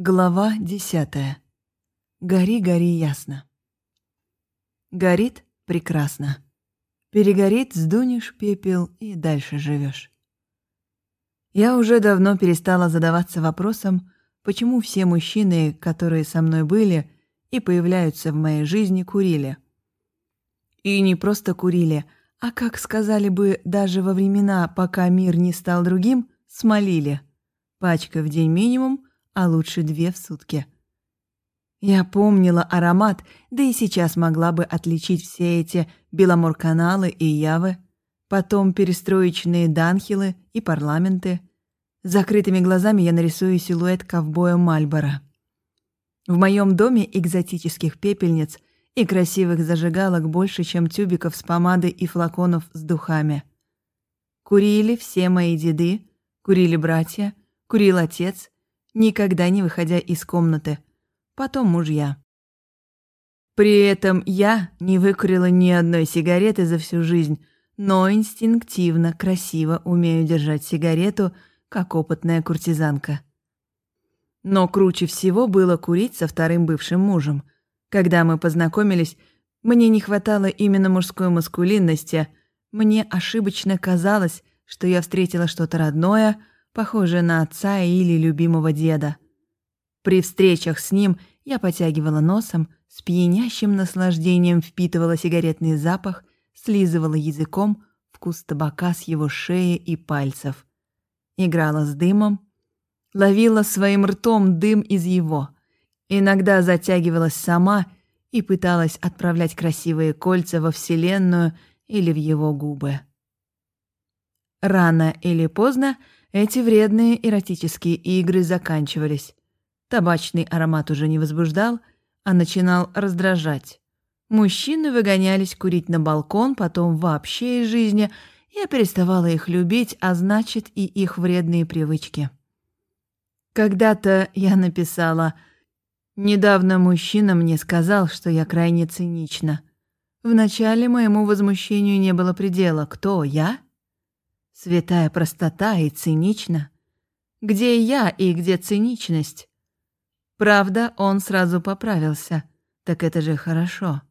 Глава десятая. Гори, гори ясно. Горит прекрасно. Перегорит, сдунешь пепел и дальше живешь. Я уже давно перестала задаваться вопросом, почему все мужчины, которые со мной были и появляются в моей жизни, курили. И не просто курили, а, как сказали бы даже во времена, пока мир не стал другим, смолили. Пачка в день минимум – а лучше две в сутки. Я помнила аромат, да и сейчас могла бы отличить все эти Беломор-каналы и Явы, потом перестроечные Данхилы и парламенты. закрытыми глазами я нарисую силуэт ковбоя Мальбора. В моем доме экзотических пепельниц и красивых зажигалок больше, чем тюбиков с помадой и флаконов с духами. Курили все мои деды, курили братья, курил отец, никогда не выходя из комнаты. Потом мужья. При этом я не выкурила ни одной сигареты за всю жизнь, но инстинктивно, красиво умею держать сигарету, как опытная куртизанка. Но круче всего было курить со вторым бывшим мужем. Когда мы познакомились, мне не хватало именно мужской маскулинности. Мне ошибочно казалось, что я встретила что-то родное, похожая на отца или любимого деда. При встречах с ним я потягивала носом, с пьянящим наслаждением впитывала сигаретный запах, слизывала языком вкус табака с его шеи и пальцев. Играла с дымом, ловила своим ртом дым из его. Иногда затягивалась сама и пыталась отправлять красивые кольца во Вселенную или в его губы. Рано или поздно – эти вредные эротические игры заканчивались. Табачный аромат уже не возбуждал, а начинал раздражать. Мужчины выгонялись курить на балкон, потом вообще из жизни. Я переставала их любить, а значит и их вредные привычки. Когда-то я написала «Недавно мужчина мне сказал, что я крайне цинична». Вначале моему возмущению не было предела. Кто, я? Святая простота и цинично. Где я и где циничность? Правда, он сразу поправился. Так это же хорошо.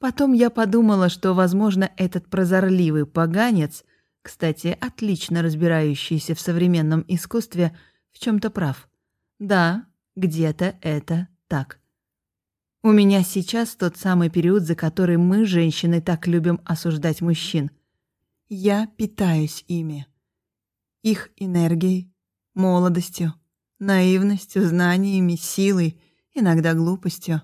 Потом я подумала, что, возможно, этот прозорливый поганец, кстати, отлично разбирающийся в современном искусстве, в чем то прав. Да, где-то это так. У меня сейчас тот самый период, за который мы, женщины, так любим осуждать мужчин – я питаюсь ими. Их энергией, молодостью, наивностью, знаниями, силой, иногда глупостью.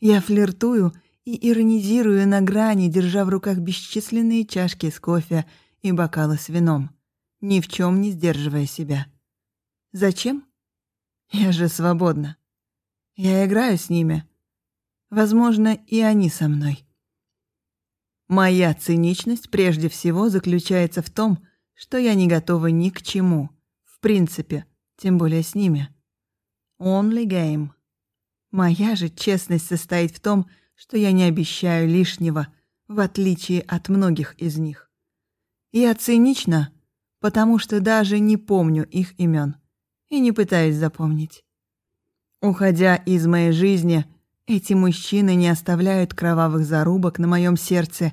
Я флиртую и иронизирую на грани, держа в руках бесчисленные чашки с кофе и бокалы с вином, ни в чем не сдерживая себя. Зачем? Я же свободна. Я играю с ними. Возможно, и они со мной. Моя циничность прежде всего заключается в том, что я не готова ни к чему, в принципе, тем более с ними. Only game. Моя же честность состоит в том, что я не обещаю лишнего, в отличие от многих из них. Я цинична, потому что даже не помню их имен и не пытаюсь запомнить. Уходя из моей жизни, эти мужчины не оставляют кровавых зарубок на моем сердце,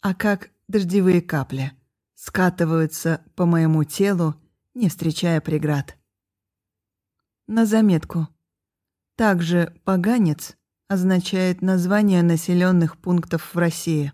а как дождевые капли скатываются по моему телу, не встречая преград. На заметку. Также «поганец» означает название населенных пунктов в России.